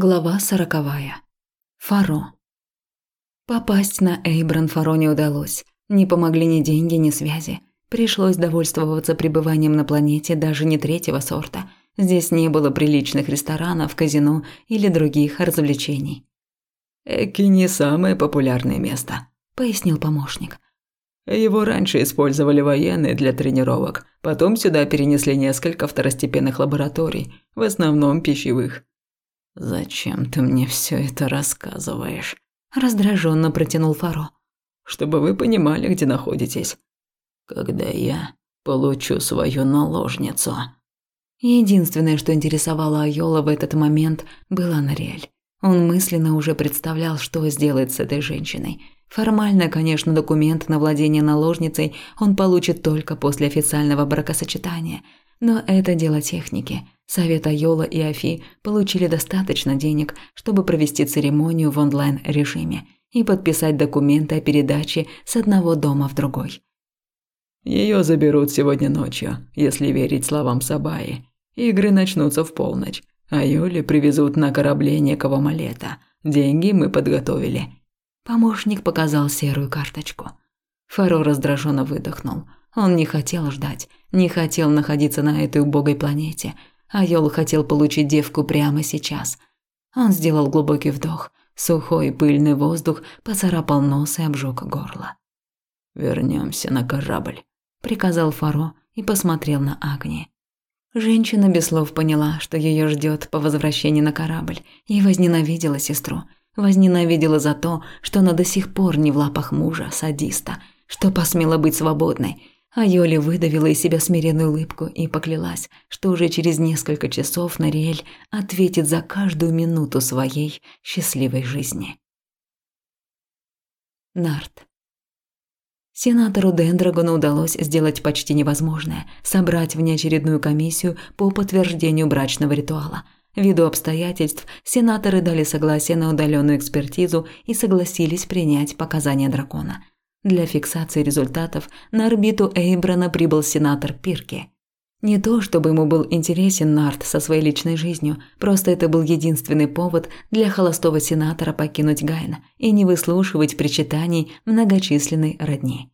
Глава сороковая. Фаро. Попасть на Эйбран Фаро не удалось. Не помогли ни деньги, ни связи. Пришлось довольствоваться пребыванием на планете даже не третьего сорта. Здесь не было приличных ресторанов, казино или других развлечений. «Эки не самое популярное место», – пояснил помощник. Его раньше использовали военные для тренировок, потом сюда перенесли несколько второстепенных лабораторий, в основном пищевых. «Зачем ты мне все это рассказываешь?» Раздраженно протянул Фаро. «Чтобы вы понимали, где находитесь». «Когда я получу свою наложницу». Единственное, что интересовало Айола в этот момент, была Нориэль. Он мысленно уже представлял, что сделает с этой женщиной. Формально, конечно, документ на владение наложницей он получит только после официального бракосочетания, но это дело техники – Совет Айола и Афи получили достаточно денег, чтобы провести церемонию в онлайн-режиме и подписать документы о передаче с одного дома в другой. Ее заберут сегодня ночью, если верить словам Сабаи. Игры начнутся в полночь, а Юли привезут на корабле некого малета. Деньги мы подготовили. Помощник показал серую карточку. Фаро раздраженно выдохнул. Он не хотел ждать, не хотел находиться на этой убогой планете – Айол хотел получить девку прямо сейчас. Он сделал глубокий вдох. Сухой пыльный воздух поцарапал нос и обжег горло. Вернемся на корабль», – приказал Фаро и посмотрел на Агни. Женщина без слов поняла, что ее ждет по возвращении на корабль, и возненавидела сестру. Возненавидела за то, что она до сих пор не в лапах мужа, садиста, что посмела быть свободной, а Йоли выдавила из себя смиренную улыбку и поклялась, что уже через несколько часов Нариэль ответит за каждую минуту своей счастливой жизни. Нарт. Сенатору Дендрагону удалось сделать почти невозможное – собрать внеочередную комиссию по подтверждению брачного ритуала. Ввиду обстоятельств, сенаторы дали согласие на удаленную экспертизу и согласились принять показания дракона – для фиксации результатов на орбиту Эйбрана прибыл сенатор Пирки. Не то, чтобы ему был интересен Нарт со своей личной жизнью, просто это был единственный повод для холостого сенатора покинуть Гайна и не выслушивать причитаний многочисленной родни.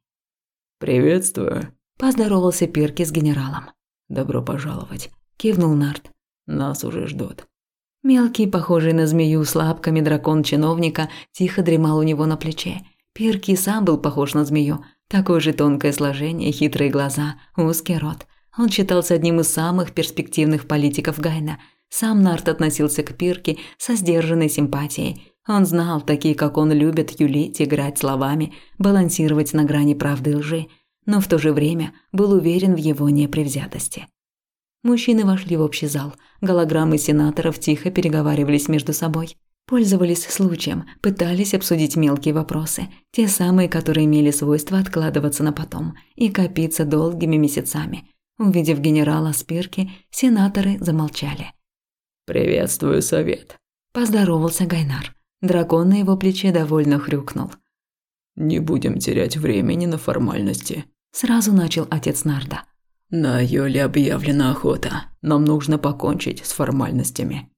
«Приветствую», – поздоровался Пирки с генералом. «Добро пожаловать», – кивнул Нарт. «Нас уже ждут». Мелкий, похожий на змею с лапками дракон чиновника, тихо дремал у него на плече – Пирки сам был похож на змею. Такое же тонкое сложение, хитрые глаза, узкий рот. Он считался одним из самых перспективных политиков Гайна. Сам Нарт относился к Пирке со сдержанной симпатией. Он знал, такие как он любят юлить, играть словами, балансировать на грани правды и лжи, но в то же время был уверен в его непревзятости. Мужчины вошли в общий зал. Голограммы сенаторов тихо переговаривались между собой. Пользовались случаем, пытались обсудить мелкие вопросы, те самые, которые имели свойство откладываться на потом и копиться долгими месяцами. Увидев генерала Спирки, сенаторы замолчали. «Приветствую, совет», – поздоровался Гайнар. Дракон на его плече довольно хрюкнул. «Не будем терять времени на формальности», – сразу начал отец Нарда. «На Йоле объявлена охота. Нам нужно покончить с формальностями».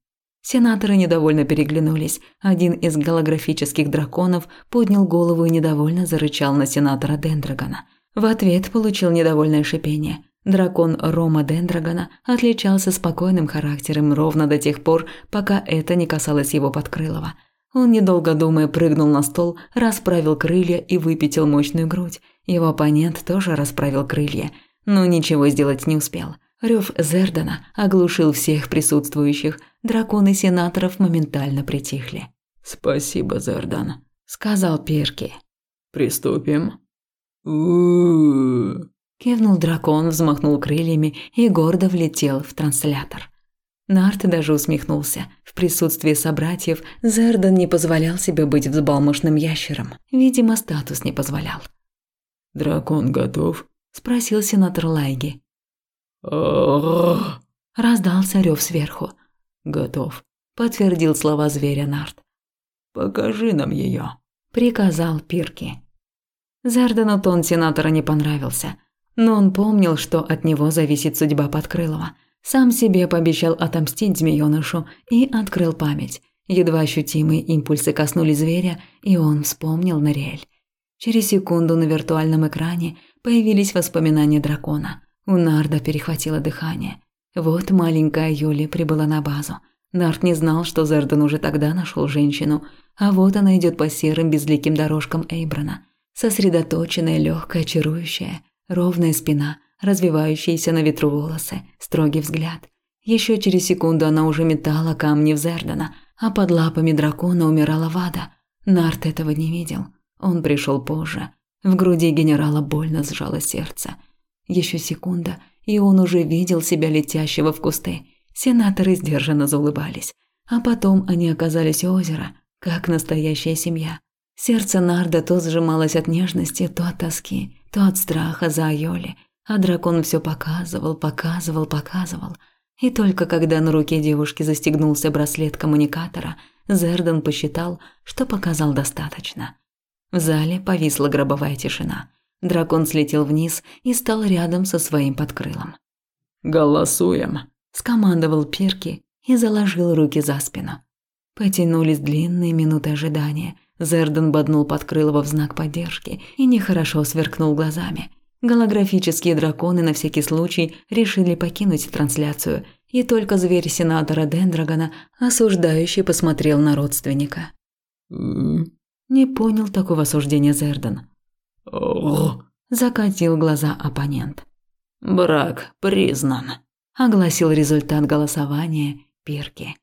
Сенаторы недовольно переглянулись. Один из голографических драконов поднял голову и недовольно зарычал на сенатора Дендрагона. В ответ получил недовольное шипение. Дракон Рома Дендрагона отличался спокойным характером ровно до тех пор, пока это не касалось его подкрылого. Он, недолго думая, прыгнул на стол, расправил крылья и выпятил мощную грудь. Его оппонент тоже расправил крылья, но ничего сделать не успел – Рев Зердана оглушил всех присутствующих. Драконы сенаторов моментально притихли. «Спасибо, Зердан», – сказал Перки. «Приступим». Кивнул дракон, взмахнул крыльями и гордо влетел в транслятор. Нарт даже усмехнулся. В присутствии собратьев Зердан не позволял себе быть взбалмошным ящером. Видимо, статус не позволял. «Дракон готов?» – спросил сенатор Лайги. Раздался рев сверху. Готов, подтвердил слова зверя Нарт. Покажи нам ее, приказал Пирки. Зардену тон сенатора не понравился, но он помнил, что от него зависит судьба Подкрылова. Сам себе пообещал отомстить змеёнышу и открыл память. Едва ощутимые импульсы коснулись зверя, и он вспомнил Нориэль. Через секунду на виртуальном экране появились воспоминания дракона. У Нарда перехватило дыхание. Вот маленькая Юли прибыла на базу. Нард не знал, что Зерден уже тогда нашел женщину, а вот она идет по серым безликим дорожкам Эйбрана. Сосредоточенная, легкая, чарующая, ровная спина, развивающиеся на ветру волосы, строгий взгляд. Еще через секунду она уже метала камни в Зердена, а под лапами дракона умирала Вада. Нарт этого не видел. Он пришел позже. В груди генерала больно сжало сердце. Еще секунда, и он уже видел себя летящего в кусты. Сенаторы сдержанно заулыбались. А потом они оказались у озера, как настоящая семья. Сердце Нарда то сжималось от нежности, то от тоски, то от страха за Айоли. А дракон все показывал, показывал, показывал. И только когда на руке девушки застегнулся браслет коммуникатора, Зерден посчитал, что показал достаточно. В зале повисла гробовая тишина. Дракон слетел вниз и стал рядом со своим подкрылом. «Голосуем», – скомандовал Перки и заложил руки за спину. Потянулись длинные минуты ожидания. Зерден боднул подкрылого в знак поддержки и нехорошо сверкнул глазами. Голографические драконы на всякий случай решили покинуть трансляцию, и только зверь сенатора Дендрагона осуждающий посмотрел на родственника. Не понял такого осуждения Зерден. Закатил глаза оппонент. «Брак признан», – огласил результат голосования Пирки.